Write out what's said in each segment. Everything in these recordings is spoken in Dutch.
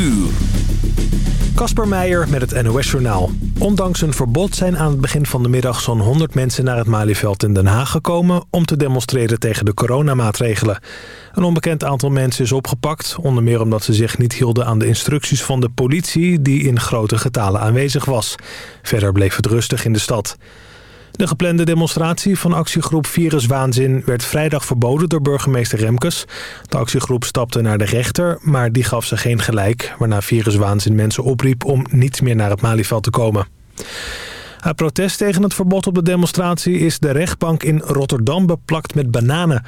uur. Kasper Meijer met het NOS-journaal. Ondanks een verbod zijn aan het begin van de middag zo'n 100 mensen naar het Malieveld in Den Haag gekomen... om te demonstreren tegen de coronamaatregelen. Een onbekend aantal mensen is opgepakt, onder meer omdat ze zich niet hielden aan de instructies van de politie... die in grote getalen aanwezig was. Verder bleef het rustig in de stad. De geplande demonstratie van actiegroep Viruswaanzin werd vrijdag verboden door burgemeester Remkes. De actiegroep stapte naar de rechter, maar die gaf ze geen gelijk... waarna Viruswaanzin mensen opriep om niet meer naar het Malieveld te komen. Uit protest tegen het verbod op de demonstratie is de rechtbank in Rotterdam beplakt met bananen.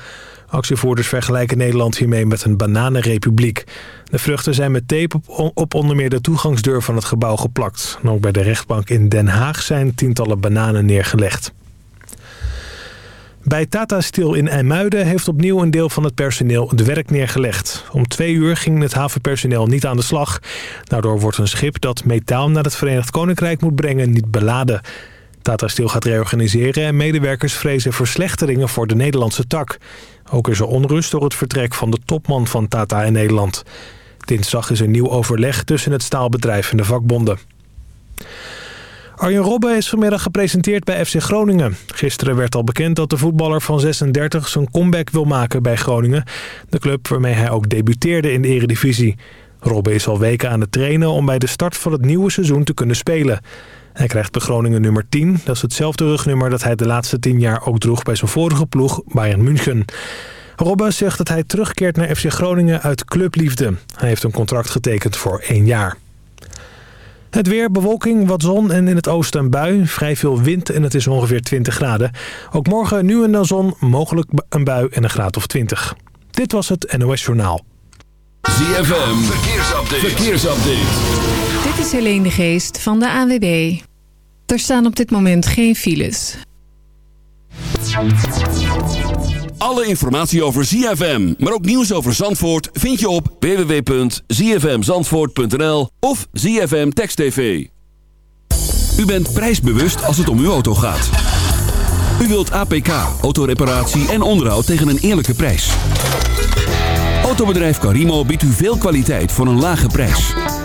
Actievoerders vergelijken Nederland hiermee met een bananenrepubliek. De vruchten zijn met tape op onder meer de toegangsdeur van het gebouw geplakt. ook bij de rechtbank in Den Haag zijn tientallen bananen neergelegd. Bij Tata Steel in IJmuiden heeft opnieuw een deel van het personeel het werk neergelegd. Om twee uur ging het havenpersoneel niet aan de slag. Daardoor wordt een schip dat metaal naar het Verenigd Koninkrijk moet brengen niet beladen. Tata Steel gaat reorganiseren en medewerkers vrezen verslechteringen voor de Nederlandse tak. Ook is er onrust door het vertrek van de topman van Tata in Nederland. Dinsdag is er nieuw overleg tussen het staalbedrijf en de vakbonden. Arjen Robben is vanmiddag gepresenteerd bij FC Groningen. Gisteren werd al bekend dat de voetballer van 36 zijn comeback wil maken bij Groningen. De club waarmee hij ook debuteerde in de eredivisie. Robben is al weken aan het trainen om bij de start van het nieuwe seizoen te kunnen spelen. Hij krijgt bij Groningen nummer 10. Dat is hetzelfde rugnummer dat hij de laatste 10 jaar ook droeg bij zijn vorige ploeg Bayern München. Robben zegt dat hij terugkeert naar FC Groningen uit clubliefde. Hij heeft een contract getekend voor één jaar. Het weer, bewolking, wat zon en in het oosten een bui. Vrij veel wind en het is ongeveer 20 graden. Ook morgen nu en dan zon, mogelijk een bui en een graad of 20. Dit was het NOS Journaal. ZFM, verkeersupdate. verkeersupdate. Dit is Helene de Geest van de AWB. Er staan op dit moment geen files. Alle informatie over ZFM, maar ook nieuws over Zandvoort... vind je op www.zfmzandvoort.nl of ZFM Text TV. U bent prijsbewust als het om uw auto gaat. U wilt APK, autoreparatie en onderhoud tegen een eerlijke prijs. Autobedrijf Carimo biedt u veel kwaliteit voor een lage prijs.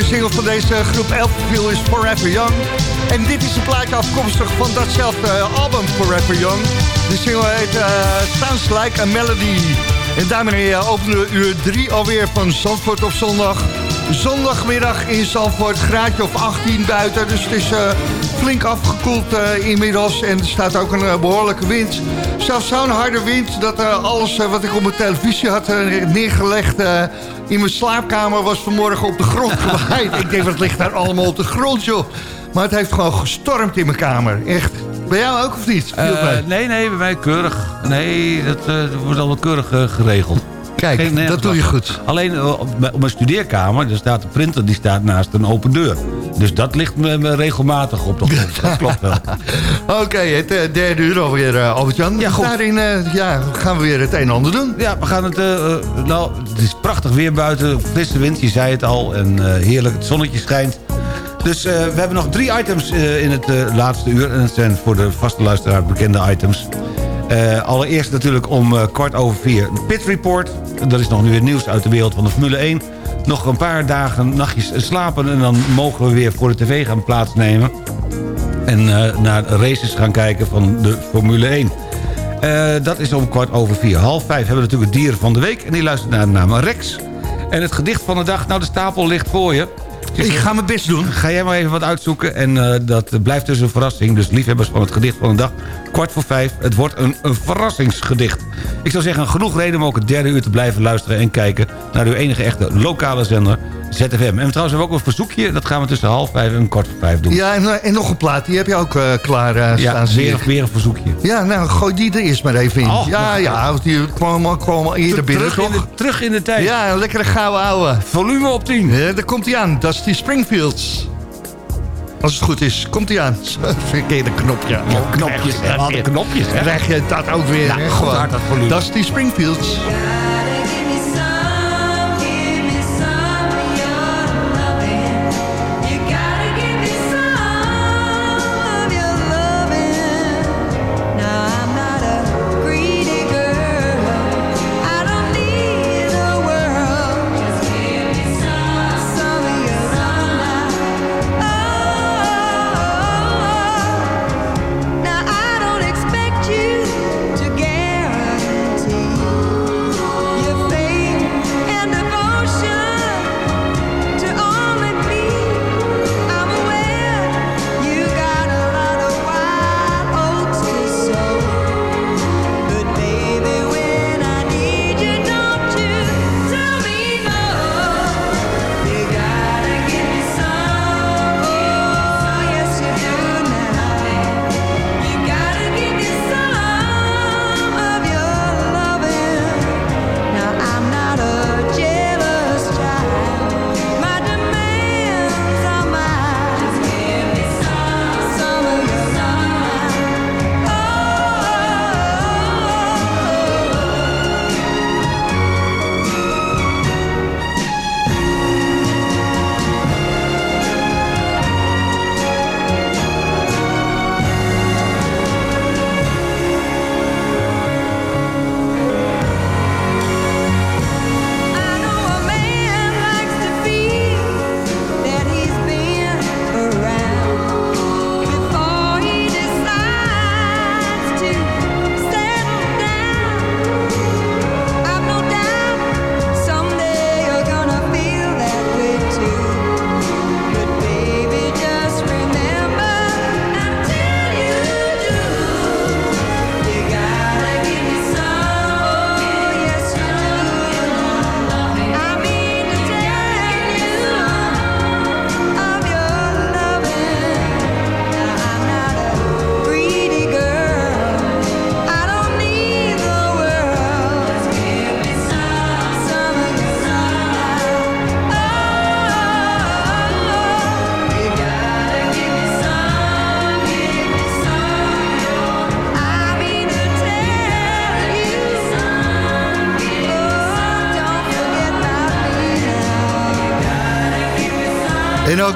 Bekende single van deze groep Elfville is Forever Young. En dit is een plaatje afkomstig van datzelfde album Forever Young. De single heet uh, Sounds Like a Melody. En daarmee uh, openen we uur 3 alweer van Zandvoort op zondag. Zondagmiddag in Zandvoort, graadje of 18 buiten. Dus het is flink afgekoeld uh, inmiddels. En er staat ook een uh, behoorlijke wind. Zelfs zo'n harde wind dat alles wat ik op mijn televisie had neergelegd... in mijn slaapkamer was vanmorgen op de grond gewaaid. ik denk, wat ligt daar allemaal op de grond, joh? Maar het heeft gewoon gestormd in mijn kamer. Echt. Bij jou ook of niet? nee, nee, bij mij keurig. Nee, dat, wordt allemaal keurig geregeld. Kijk, dat doe je goed. Alleen uh, op mijn studeerkamer, daar staat de printer die staat naast een open deur. Dus dat ligt me, regelmatig op de grond. Dat klopt wel. Oké, okay, het uh, derde uur alweer, uh, Albert-Jan. Ja, goed. Daarin ja, gaan we weer het een en ander doen. Ja, we gaan het... nou, het is prachtig weer buiten. Frisse wind, je zei het al. En heerlijk, het zonnetje schijnt. Dus we hebben nog drie items in het laatste uur. En dat zijn voor de vaste luisteraar bekende items. Uh, allereerst natuurlijk om uh, kwart over vier Pit Report. Dat is nog nu het nieuws uit de wereld van de Formule 1. Nog een paar dagen, nachtjes slapen... en dan mogen we weer voor de tv gaan plaatsnemen. En uh, naar races gaan kijken van de Formule 1. dat is om kwart over vier. Half vijf hebben we natuurlijk het dier van de week... en die luistert naar de naam Rex. En het gedicht van de dag, nou de stapel ligt voor je... Ik ga mijn best doen. Ga jij maar even wat uitzoeken. En uh, dat blijft dus een verrassing. Dus liefhebbers van het gedicht van de dag. Kwart voor vijf. Het wordt een, een verrassingsgedicht. Ik zou zeggen, genoeg reden om ook het derde uur te blijven luisteren... en kijken naar uw enige echte lokale zender ZFM. En trouwens hebben we ook een verzoekje. Dat gaan we tussen half vijf en kwart voor vijf doen. Ja, en, en nog een plaat. Die heb je ook uh, klaar uh, ja, staan. Weer, weer een verzoekje. Ja, nou, gooi die er eerst maar even in. Oh, ja, ja, die kwam, al eerder binnen, terug toch? In de, terug in de tijd. Ja, een lekkere gouden ouwe. Volume op 10. Ja, daar komt hij aan. Dat is die Springfields. Als het goed is, komt hij aan. Verkeerde knopje. Oh, knopjes? Wat knopjes, hè? Krijg je dat ook weer, ja, hè? Gewoon. Dat, volume. dat is die Springfields.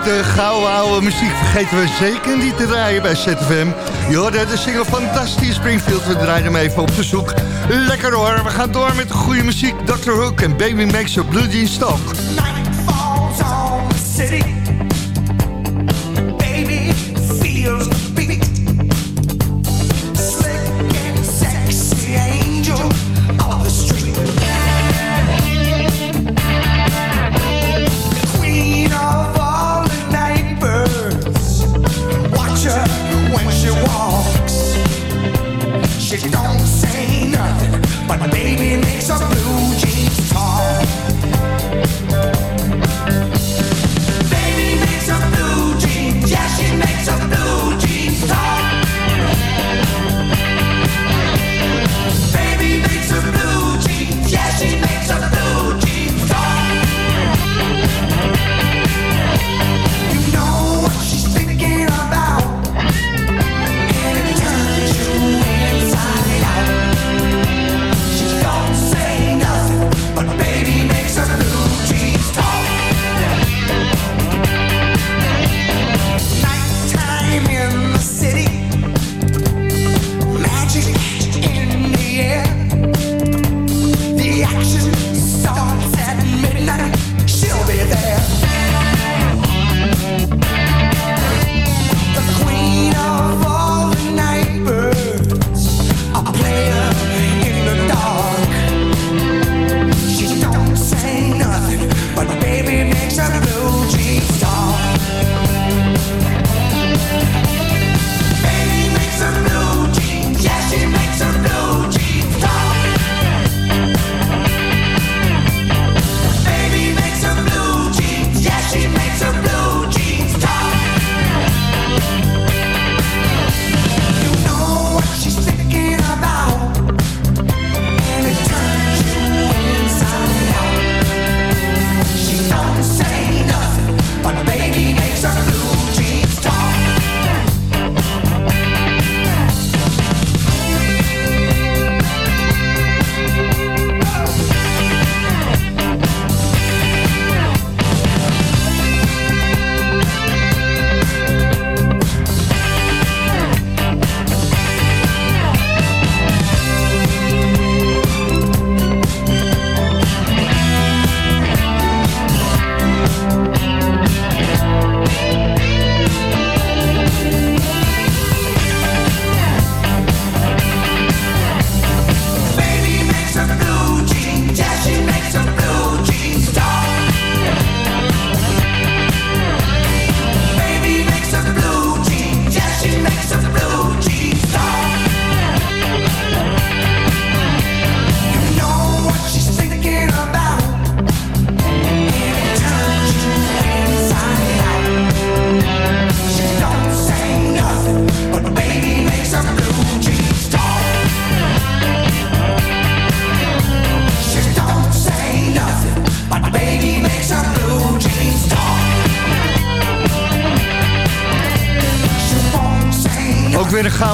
De gouden oude muziek vergeten we zeker niet te draaien bij ZFM. Je hoorde de single Dusty Springfield. We draaien hem even op verzoek. Lekker hoor, we gaan door met de goede muziek. Dr. Hook en Baby Makes a Blue Talk. Night falls on city.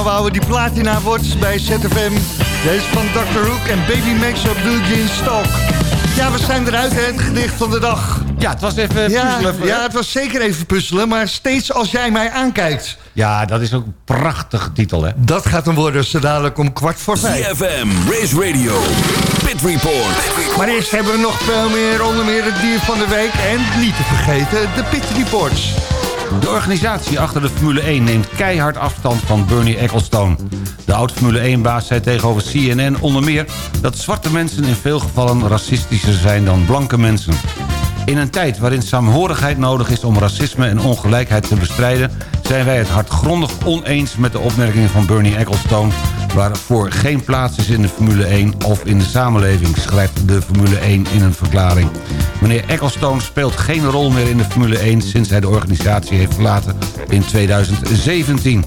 Ouwe die platina wordt bij ZFM. Deze van Dr. Hook en Baby Makes Up Blue Jeans Talk. Ja, we zijn eruit, hè, het gedicht van de dag. Ja, het was even Ja, puzzelen. ja, het was zeker even puzzelen, maar steeds als jij mij aankijkt... Ja, dat is ook een prachtige titel, hè? Dat gaat hem worden, zo dadelijk om kwart voor vijf. CFM, Race Radio, Pit Report. Maar eerst hebben we nog veel meer, onder meer het dier van de week... en niet te vergeten, de Pit Reports. De organisatie achter de Formule 1 neemt keihard afstand van Bernie Ecclestone. De oud-Formule 1-baas zei tegenover CNN onder meer... dat zwarte mensen in veel gevallen racistischer zijn dan blanke mensen. In een tijd waarin saamhorigheid nodig is om racisme en ongelijkheid te bestrijden... zijn wij het hardgrondig oneens met de opmerkingen van Bernie Ecclestone... waarvoor geen plaats is in de Formule 1 of in de samenleving... schrijft de Formule 1 in een verklaring. Meneer Ecclestone speelt geen rol meer in de Formule 1... sinds hij de organisatie heeft verlaten in 2017.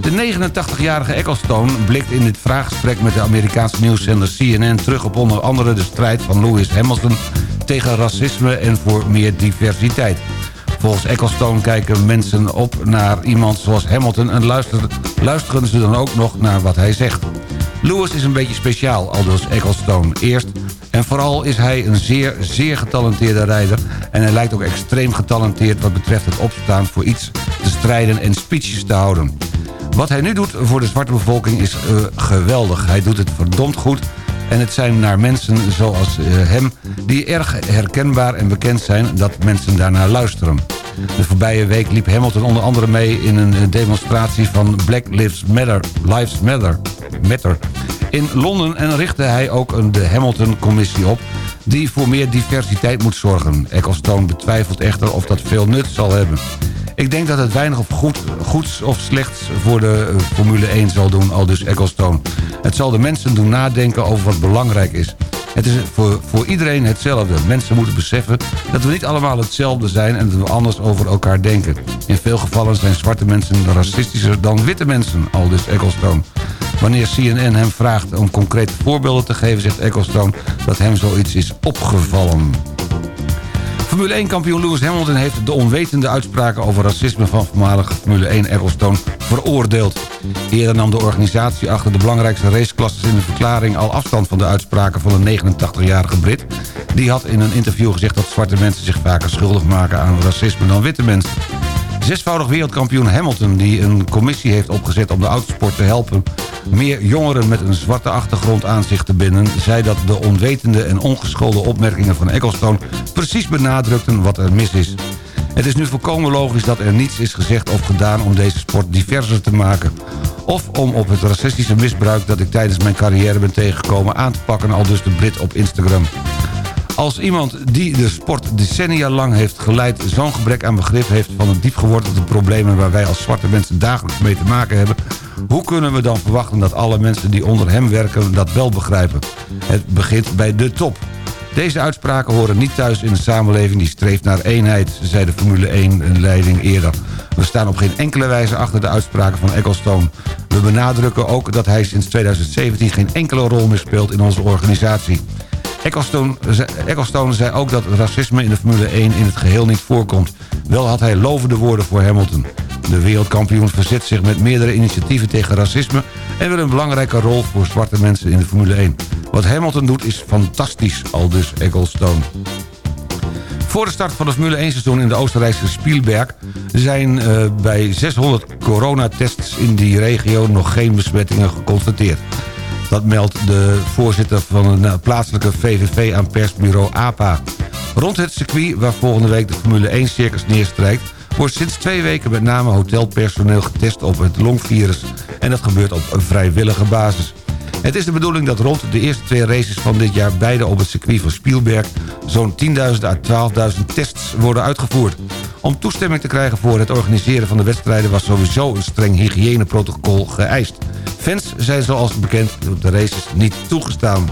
De 89-jarige Ecclestone blikt in dit vraaggesprek met de Amerikaanse nieuwszender CNN terug op onder andere de strijd van Lewis Hamilton tegen racisme en voor meer diversiteit. Volgens Ecclestone kijken mensen op naar iemand zoals Hamilton... en luisteren, luisteren ze dan ook nog naar wat hij zegt. Lewis is een beetje speciaal, aldus Ecclestone. Eerst en vooral is hij een zeer, zeer getalenteerde rijder... en hij lijkt ook extreem getalenteerd wat betreft het opstaan voor iets te strijden en speeches te houden. Wat hij nu doet voor de zwarte bevolking is eh, geweldig. Hij doet het verdomd goed En het zijn naar mensen zoals eh, hem die erg herkenbaar en bekend zijn dat mensen daarnaar luisteren. De voorbije week liep Hamilton onder andere mee in een eh, demonstratie van Black Lives Matter, Lives Matter, Matter in Londen en richtte hij ook de Hamilton-commissie op die voor meer diversiteit moet zorgen. Ecclestone betwijfelt echter of dat veel nut zal hebben. Ik denk dat het weinig of goed, goeds of slechts voor de eh, Formule 1 zal doen, al dus Ecclestone. Het zal de mensen doen nadenken over wat belangrijk is. Het is voor, voor iedereen hetzelfde. Mensen moeten beseffen dat we niet allemaal hetzelfde zijn... en dat we anders over elkaar denken. In veel gevallen zijn zwarte mensen racistischer dan witte mensen, al dus Ecclestone. Wanneer CNN hem vraagt om concrete voorbeelden te geven... zegt Ecclestone dat hem zoiets is opgevallen. Formule 1-kampioen Lewis Hamilton heeft de onwetende uitspraken over racisme van voormalige Formule 1 Ecclestone veroordeeld. Eerder nam de organisatie achter de belangrijkste raceklasses in de verklaring al afstand van de uitspraken van de 89-jarige Brit. Die had in een interview gezegd dat zwarte mensen zich vaker schuldig maken aan racisme dan witte mensen. Zesvoudig wereldkampioen Hamilton, die een commissie heeft opgezet om de autosport te helpen meer jongeren met een zwarte achtergrond aan zich te binden... zei dat de onwetende en ongeschoolde opmerkingen van Ecclestone... precies benadrukten wat er mis is. Het is nu volkomen logisch dat er niets is gezegd of gedaan... om deze sport diverser te maken. Of om op het racistische misbruik dat ik tijdens mijn carrière ben tegengekomen... aan te pakken, al dus de Brit op Instagram. Als iemand die de sport decennia lang heeft geleid... zo'n gebrek aan begrip heeft van de diepgewortelde problemen... waar wij als zwarte mensen dagelijks mee te maken hebben... hoe kunnen we dan verwachten dat alle mensen die onder hem werken dat wel begrijpen? Het begint bij de top. Deze uitspraken horen niet thuis in een samenleving die streeft naar eenheid... zei de Formule 1-leiding eerder. We staan op geen enkele wijze achter de uitspraken van Ecclestone. We benadrukken ook dat hij sinds 2017 geen enkele rol meer speelt in onze organisatie. Ecclestone, ze- Ecclestone zei ook dat racisme in de Formule 1 in het geheel niet voorkomt. Wel had hij lovende woorden voor Hamilton. De wereldkampioen verzet zich met meerdere initiatieven tegen racisme... en wil een belangrijke rol voor zwarte mensen in de Formule 1. Wat Hamilton doet is fantastisch, al dus Ecclestone. Voor de start van het Formule 1 seizoen in de Oostenrijkse Spielberg... zijn eh, bij 600 coronatests in die regio nog geen besmettingen geconstateerd. Dat meldt de voorzitter van een eh, plaatselijke VVV aan persbureau APA. Rond het circuit waar volgende week de Formule 1 circus neerstrijkt... wordt sinds twee weken met name hotelpersoneel getest op het longvirus. En dat gebeurt op een vrijwillige basis. Het is de bedoeling dat rond de eerste twee races van dit jaar... beide op het circuit van Spielberg... zo'n 10.000 à 12.000 tests worden uitgevoerd. Om toestemming te krijgen voor het organiseren van de wedstrijden... was sowieso een streng hygiëneprotocol geëist. Fans zijn zoals bekend op de races niet toegestaan.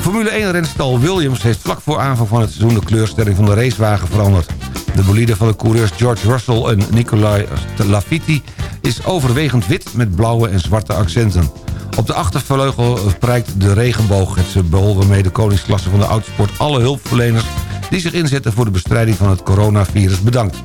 Formule 1-renstal Williams heeft vlak voor aanvang van het seizoen... de kleurstelling van de racewagen veranderd. De bolide van de coureurs George Russell en Nicolai Latifi... is overwegend wit met blauwe en zwarte accenten. Op de achtervleugel prijkt de regenboog het symbool... waarmee de koningsklasse van de autosport alle hulpverleners... die zich inzetten voor de bestrijding van het coronavirus bedankt.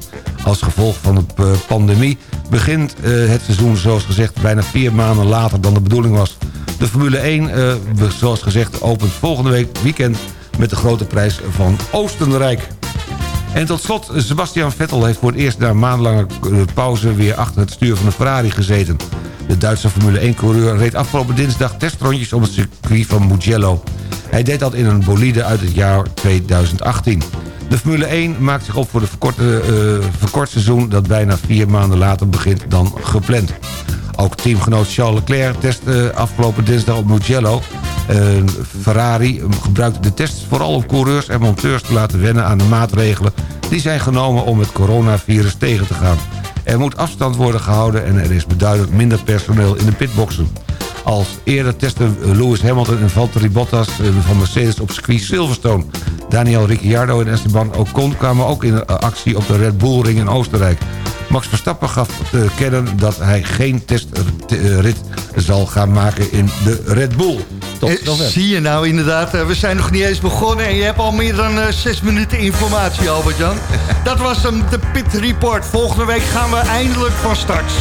Als gevolg van de eh, pandemie begint eh, het seizoen zoals gezegd... bijna vier maanden later dan de bedoeling was. De Formule 1, eh, zoals gezegd, opent volgende week weekend... met de grote prijs van Oostenrijk. En tot slot, Sebastian Vettel heeft voor het eerst na maandenlange pauze... weer achter het stuur van de Ferrari gezeten. De Duitse Formule 1-coureur reed afgelopen dinsdag testrondjes op het circuit van Mugello. Hij deed dat in een bolide uit het jaar 2018. De Formule 1 maakt zich op voor de verkorte, eh, verkort seizoen... dat bijna vier maanden later begint dan gepland. Ook teamgenoot Charles Leclerc testte afgelopen dinsdag op Mugello. Eh, Ferrari gebruikte de tests vooral om coureurs en monteurs te laten wennen aan de maatregelen... die zijn genomen om het coronavirus tegen te gaan. Er moet afstand worden gehouden en er is beduidend minder personeel in de pitboxen. Als eerder testen Lewis Hamilton en Valtteri Bottas eh, van Mercedes op circuit Silverstone. Daniel Ricciardo en Esteban Ocon kwamen ook in actie op de Red Bull Ring in Oostenrijk. Max Verstappen gaf te kennen dat hij geen testrit zal gaan maken in de Red Bull. Tot Eh, zover. zie je nou inderdaad, eh, we zijn nog niet eens begonnen... en je hebt al meer dan eh, zes minuten informatie, Albert-Jan. Dat was hem, de Pit Report. Volgende week gaan we eindelijk van start.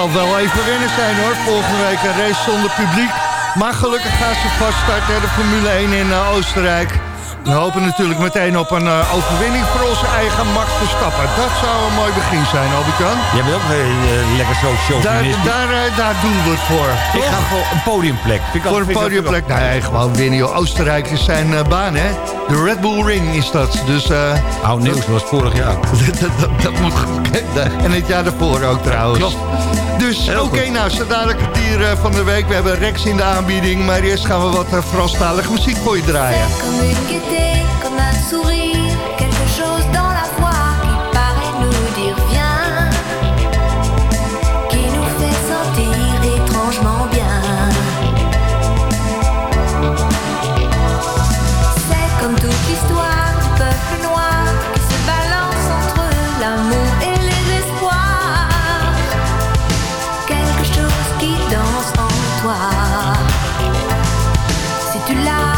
zal wel even winnen zijn hoor. Volgende week een race zonder publiek. Maar gelukkig gaan ze vast starten de Formule 1 in eh, Oostenrijk. We hopen natuurlijk meteen op een eh, overwinning voor onze eigen Max Verstappen. Dat zou een mooi begin zijn, Albert-Jan. Jij bent ook uh, lekker zo show. Daar, daar, eh, daar, doen we het voor. Ik ga voor een podiumplek. Voor een podiumplek? Nee, gewoon winnen. Joh. Oostenrijk is zijn baan, hè? De Red Bull Ring is dat. Dus, Oud nieuws was vorig jaar. dat, dat, dat, moet En het jaar daarvoor ook trouwens. Dus oké, nou, zo dadelijk het van de week. We hebben Rex in de aanbieding. Maar eerst gaan we wat Franstalige muziek voor je draaien. Comme un sourire, quelque chose dans la voix qui paraît nous dire viens, qui nous fait sentir étrangement bien. C'est comme toute histoire, peuple noir, qui se balance entre l'amour et les espoirs. Quelque chose qui danse en toi, si tu l'as.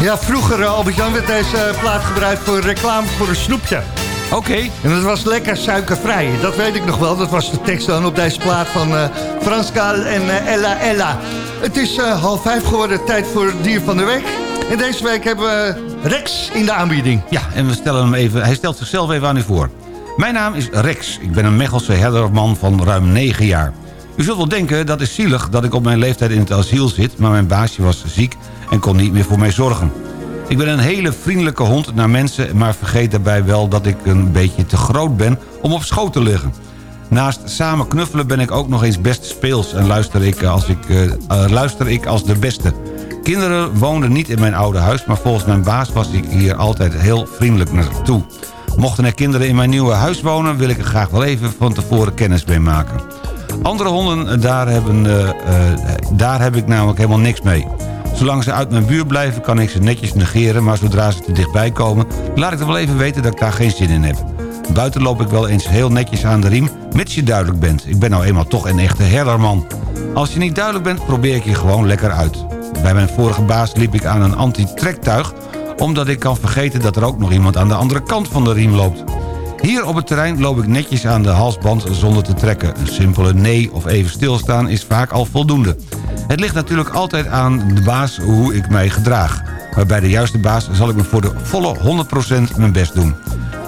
Ja, vroeger, eh, Albert-Jan, werd deze eh, plaat gebruikt voor reclame voor een snoepje. Oké. En het was lekker suikervrij. Dat weet ik nog wel. Dat was de tekst dan op deze plaat van uh, Franska en Ella Ella. Het is uh, half vijf geworden. Tijd voor dier van de week. En deze week hebben we Rex in de aanbieding. Ja, en we stellen hem even, hij stelt zichzelf even aan u voor. Mijn naam is Rex. Ik ben een Mechelse herderman van ruim 9 jaar. U zult wel denken, dat is zielig dat ik op mijn leeftijd in het asiel zit... maar mijn baasje was ziek en kon niet meer voor mij zorgen. Ik ben een hele vriendelijke hond naar mensen... maar vergeet daarbij wel dat ik een beetje te groot ben om op schoot te liggen. Naast samen knuffelen ben ik ook nog eens best speels... en luister ik als, ik, eh, eh, luister ik als de beste. Kinderen woonden niet in mijn oude huis... maar volgens mijn baas was ik hier altijd heel vriendelijk naartoe. Mochten er kinderen in mijn nieuwe huis wonen... wil ik er graag wel even van tevoren kennis mee maken. Andere honden, eh, daar, hebben, daar heb ik namelijk helemaal niks mee. Zolang ze uit mijn buurt blijven kan ik ze netjes negeren... maar zodra ze te dichtbij komen... laat ik er wel even weten dat ik daar geen zin in heb. Buiten loop ik wel eens heel netjes aan de riem... mits je duidelijk bent. Ik ben nou eenmaal toch een echte herderman. Als je niet duidelijk bent, probeer ik je gewoon lekker uit. Bij mijn vorige baas liep ik aan een anti-trektuig... omdat ik kan vergeten dat er ook nog iemand aan de andere kant van de riem loopt. Hier op het terrein loop ik netjes aan de halsband zonder te trekken. Een simpele nee of even stilstaan is vaak al voldoende. Het ligt natuurlijk altijd aan de baas hoe ik mij gedraag. Maar bij de juiste baas zal ik me voor de volle 100% mijn best doen.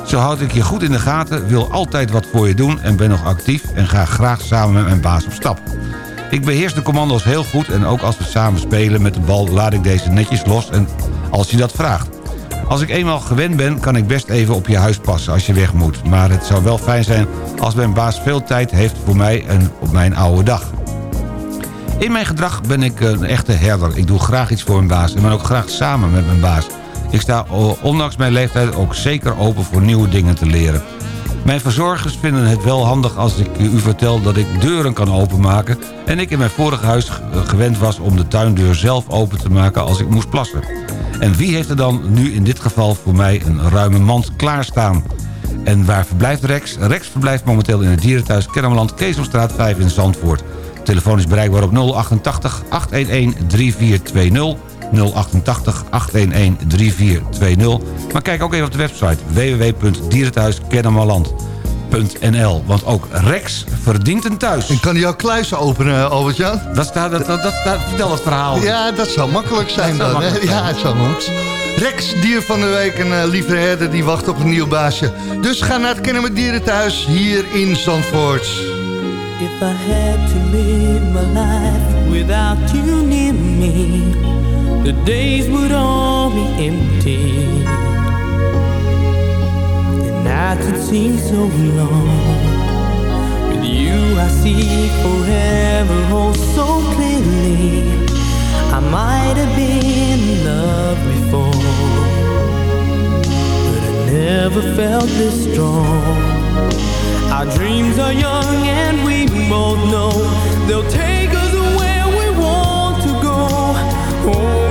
Zo houd ik je goed in de gaten, wil altijd wat voor je doen... en ben nog actief en ga graag samen met mijn baas op stap. Ik beheers de commando's heel goed en ook als we samen spelen met de bal... laat ik deze netjes los en als je dat vraagt. Als ik eenmaal gewend ben, kan ik best even op je huis passen als je weg moet. Maar het zou wel fijn zijn als mijn baas veel tijd heeft voor mij en op mijn oude dag. In mijn gedrag ben ik een echte herder. Ik doe graag iets voor mijn baas en ben ook graag samen met mijn baas. Ik sta o- ondanks mijn leeftijd ook zeker open voor nieuwe dingen te leren. Mijn verzorgers vinden het wel handig als ik u vertel dat ik deuren kan openmaken... en ik in mijn vorige huis gewend was om de tuindeur zelf open te maken als ik moest plassen. En wie heeft er dan nu in dit geval voor mij een ruime mand klaarstaan? En waar verblijft Rex? Rex verblijft momenteel in het dierenthuis Kennemerland... Keesomstraat 5 in Zandvoort. Telefoon is bereikbaar op 088 811 3420... 088 811 3420. Maar kijk ook even op de website www.dierenthuiskennemerland.nl. Want ook Rex verdient een thuis. En kan hij al kluizen openen, Albert-Jan? Dat staat, dat, dat, dat staat, vertel het verhaal. Ja, dat zou makkelijk zijn Dat zou dan. makkelijk zijn. Ja, zo moet. Rex, dier van de week, een eh, lieve herder, die wacht op een nieuw baasje. Dus ga naar het Kennen met Dieren thuis hier in Zandvoort. If I had to live my life without you near me, the days would all be empty. Nights would seem so long. With you, I see forever oh so clearly. I might have been in love before, but I never felt this strong. Our dreams are young and we both know they'll take us where we want to go. Hold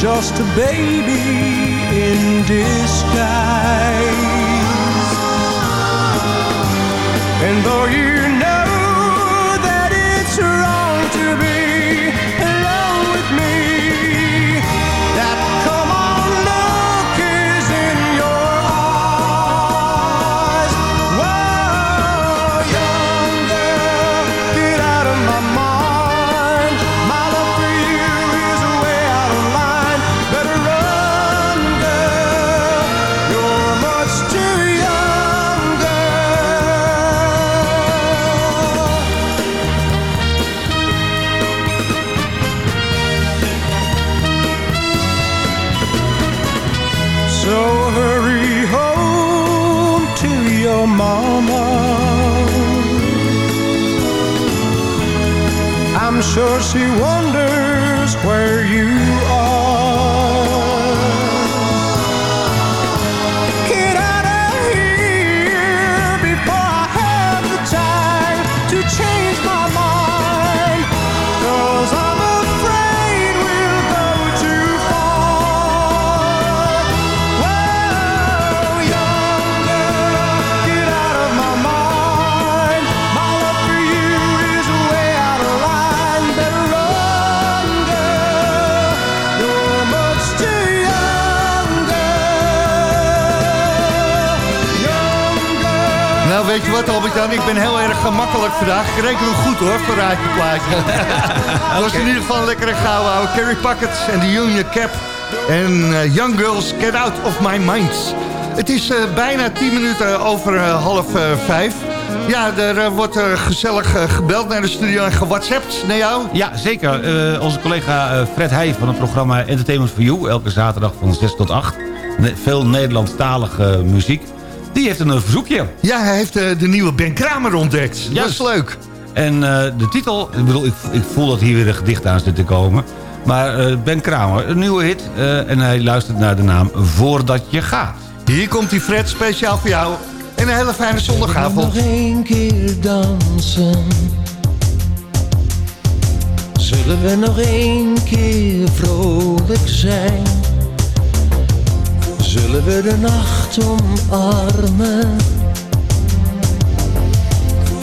just a baby in disguise. Nou, weet je wat, Albert-Jan? Ik ben heel erg gemakkelijk vandaag. Ik reken hem goed, hoor, voor Raadje Plaatje. Dat was in ieder geval een lekkere gauw oude Carrie Packets en de Union Cap. En eh, Young Girls, Get Out of My Mind. Het is eh, bijna 10 minuten over eh, half vijf. Ja, er wordt gezellig gebeld naar de studio en gewhatsappt naar jou. Ja, zeker. Onze collega Fred Heij van het programma Entertainment for You... elke zaterdag van 6 tot 8. Ne- veel Nederlandstalige muziek. Die heeft een eh, verzoekje. Ja, hij heeft eh, de nieuwe Ben Kramer ontdekt. Dat Juist. is leuk. En eh, de titel... Ik bedoel, ik, ik voel dat hier weer een gedicht aan zit te komen. Maar eh, Ben Kramer, een nieuwe hit. eh, en hij luistert naar de naam Voordat je gaat. Hier komt die Fred, speciaal voor jou. En een hele fijne zondagavond. Nog één keer dansen. Zullen we nog één keer vrolijk zijn? Zullen we de nacht omarmen?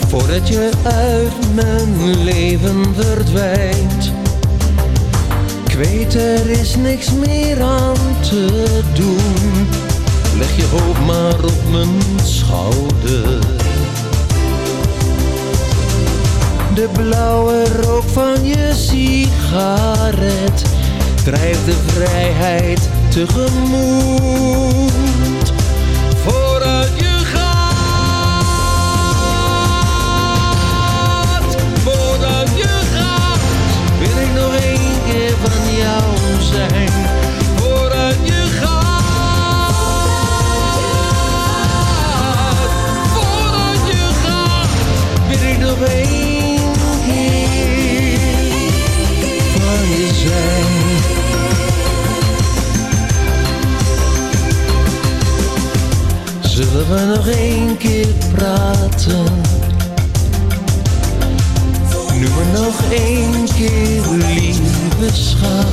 Voordat je uit mijn leven verdwijnt. Ik weet er is niks meer aan te doen. Leg je hoofd maar op mijn schouder. De blauwe rook van je sigaret drijft de vrijheid tegemoet. Vooruit je gaat, vooruit je gaat, wil ik nog één keer van jou zijn. Vooruit je gaat, vooruit je gaat, wil ik nog één keer van je zijn. Keer praten? Nu maar nog één keer, lieve schat.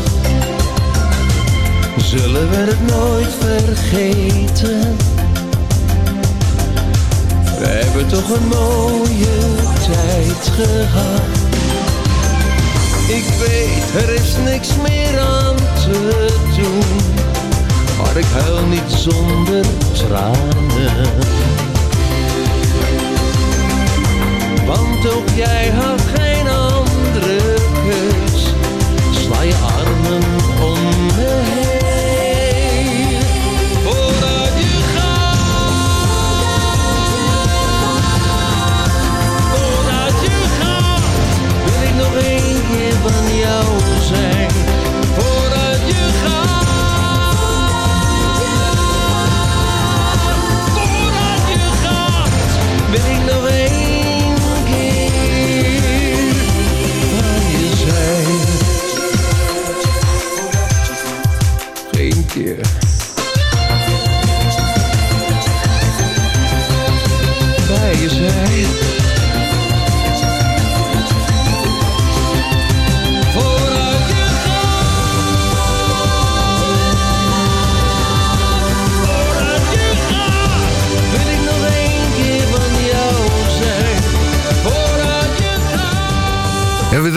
zullen we het nooit vergeten. We hebben toch een mooie tijd gehad. Ik weet, er is niks meer aan te doen. Maar ik huil niet zonder tranen. Want ook jij had geen andere keus. Sla je armen om me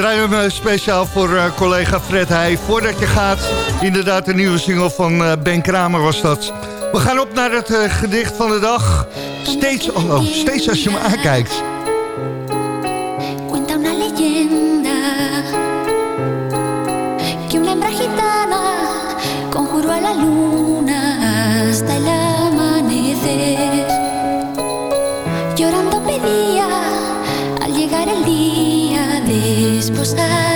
draaien hem eh, speciaal voor eh, collega Fred Heij. Voordat je gaat, inderdaad de nieuwe single van eh, Ben Kramer was dat. We gaan op naar het gedicht van de dag. Steeds, oh, oh, steeds als je me aankijkt. Esposar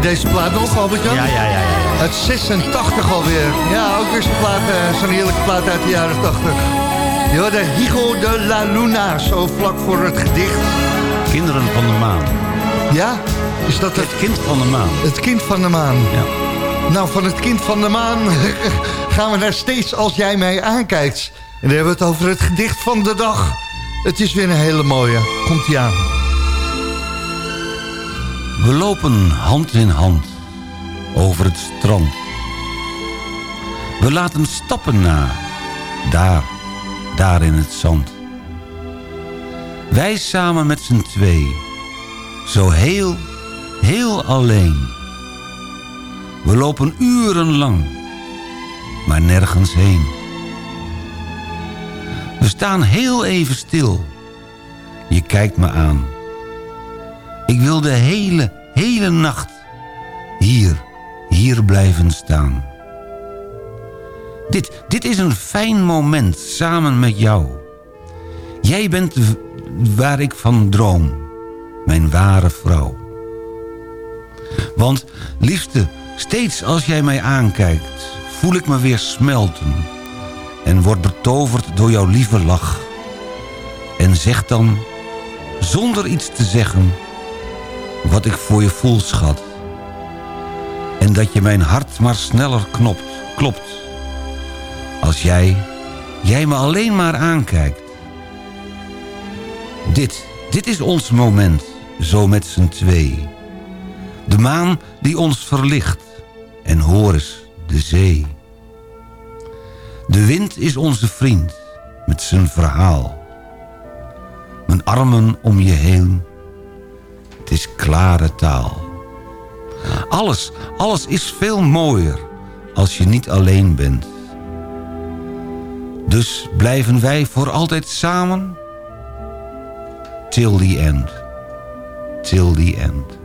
deze plaat nog, Albert-Jan? Ja, ja, ja. ja. Het 86 alweer. Ja, ook weer zo'n plaat, eh, zo'n heerlijke plaat uit de jaren 80. Ja, de Higo de la Luna, zo vlak voor het gedicht. Kinderen van de maan. Ja, is dat het, Het kind van de maan. het kind van de maan? Ja. Nou, van het kind van de maan gaan we naar steeds als jij mij aankijkt. En dan hebben we het over het gedicht van de dag. Het is weer een hele mooie. Komt-ie aan. We lopen hand in hand over het strand. We laten stappen na, daar, daar in het zand. Wij samen met z'n twee, zo heel, heel alleen. We lopen urenlang, maar nergens heen. We staan heel even stil. Je kijkt me aan. Ik wil de hele, hele nacht hier, hier blijven staan. Dit, dit is een fijn moment samen met jou. Jij bent waar ik van droom, mijn ware vrouw. Want, liefste, steeds als jij mij aankijkt... voel ik me weer smelten... en word betoverd door jouw lieve lach. En zeg dan, zonder iets te zeggen wat ik voor je voel, schat. En dat je mijn hart maar sneller knopt, klopt. Als jij, jij me alleen maar aankijkt. Dit, dit is ons moment, zo met z'n twee. De maan die ons verlicht. En hoor eens, de zee. De wind is onze vriend, met zijn verhaal. Mijn armen om je heen is klare taal. Alles, alles is veel mooier als je niet alleen bent. Dus blijven wij voor altijd samen? Till the end. Till the end.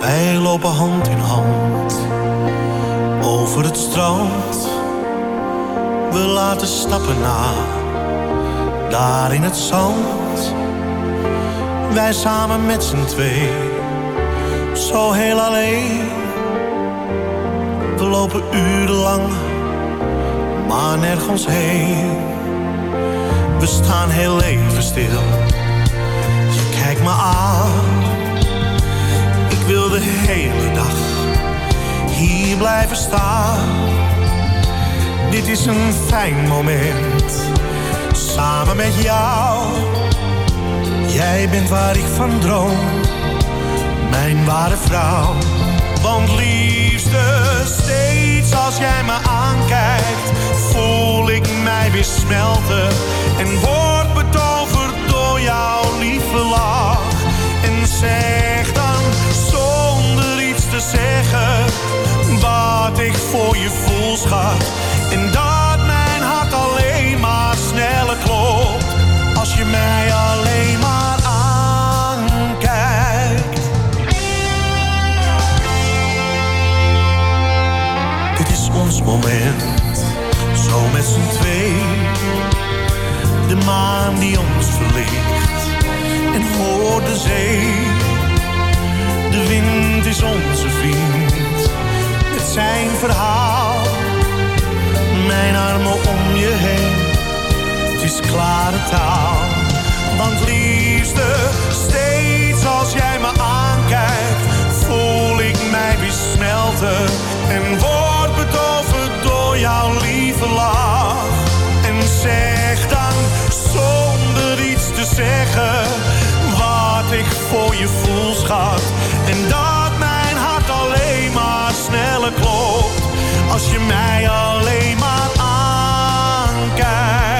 Wij lopen hand in hand over het strand. We laten stappen na, daar in het zand. Wij samen met z'n twee, zo heel alleen. We lopen urenlang, maar nergens heen. We staan heel even stil, je kijkt me aan. Ik wil de hele dag hier blijven staan. Dit is een fijn moment, samen met jou. Jij bent waar ik van droom, mijn ware vrouw. Want liefste, steeds als jij me aankijkt, voel ik mij weer smelten. En word betoverd door jouw lieve lach. En zeg dan iets te zeggen wat ik voor je voel, schat. En dat mijn hart alleen maar sneller klopt als je mij alleen maar aankijkt. Dit is ons moment, zo met z'n twee. De maan die ons verlicht en hoor de zee. De wind is onze vriend, met zijn verhaal. Mijn armen om je heen, het is klare taal. Want liefste, steeds als jij me aankijkt, voel ik mij weer smelten. En word betoverd door jouw lieve lach. En zeg dan, zonder iets te zeggen, ik voor je voel, schat. En dat mijn hart alleen maar sneller klopt, als je mij alleen maar aankijkt.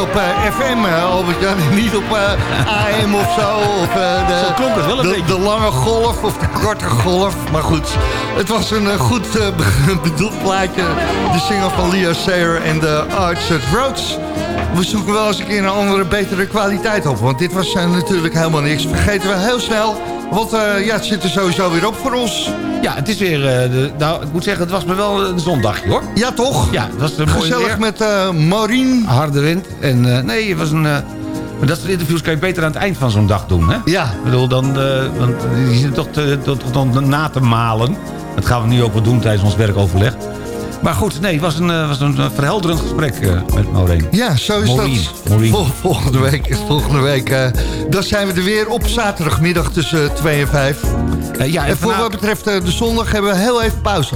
Op eh, FM, eh, Albert-Jan. Niet op eh, AM of zo. Of, de, Zo klonk het wel een de, beetje. de lange golf of de korte golf. Maar goed, het was een goed be- bedoeld plaatje. De single van Leo Sayer en de Arched Roads. We zoeken wel eens een keer een andere, betere kwaliteit op. Want dit was natuurlijk helemaal niks. Vergeten we heel snel. Want eh, ja, het zit er sowieso weer op voor ons. Ja, het is weer... eh, de, nou, ik moet zeggen, het was me wel een zondagje, hoor. Ja, toch? Ja, het was een mooi Gezellig weer. met eh Maureen. Harde wind. En nee, het was een... maar dat soort interviews kan je beter aan het eind van zo'n dag doen, hè? Ja, Ik bedoel, dan, want die zitten toch te, tot, tot na te malen. Dat gaan we nu ook wel doen tijdens ons werkoverleg. Maar goed, nee, het was een, eh, was een eh, verhelderend gesprek eh, met Maureen. Ja, zo is Maureen, dat. Maureen. Vol- volgende week, volgende week dan zijn we er weer op zaterdagmiddag tussen 2 en 5. Eh, ja, En voor wat betreft de zondag hebben we heel even pauze.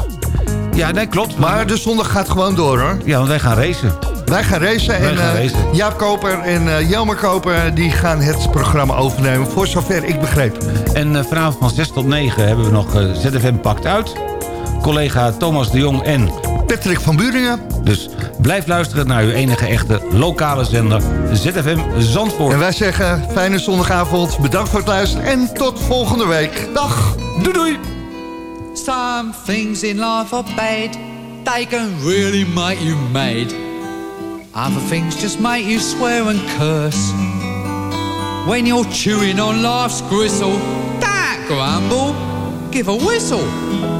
Ja, nee, klopt. Maar de zondag gaat gewoon door hoor. Ja, want wij gaan racen. Wij gaan racen Wij en gaan racen. Jaap Koper en Jelmer Koper die gaan het programma overnemen. Voor zover ik begreep. En eh, vanavond van 6 tot 9 hebben we nog ZFM Pakt Uit. Collega Thomas de Jong en... Patrick van Buringen. Dus blijf luisteren naar uw enige echte lokale zender ZFM Zandvoort. En wij zeggen fijne zondagavond. Bedankt voor het luisteren en tot volgende week. Dag. Doei doei! Some things in life are bad. They can really make you mad. Other things just make you swear and curse. When you're chewing on life's gristle, that grumble, give a whistle.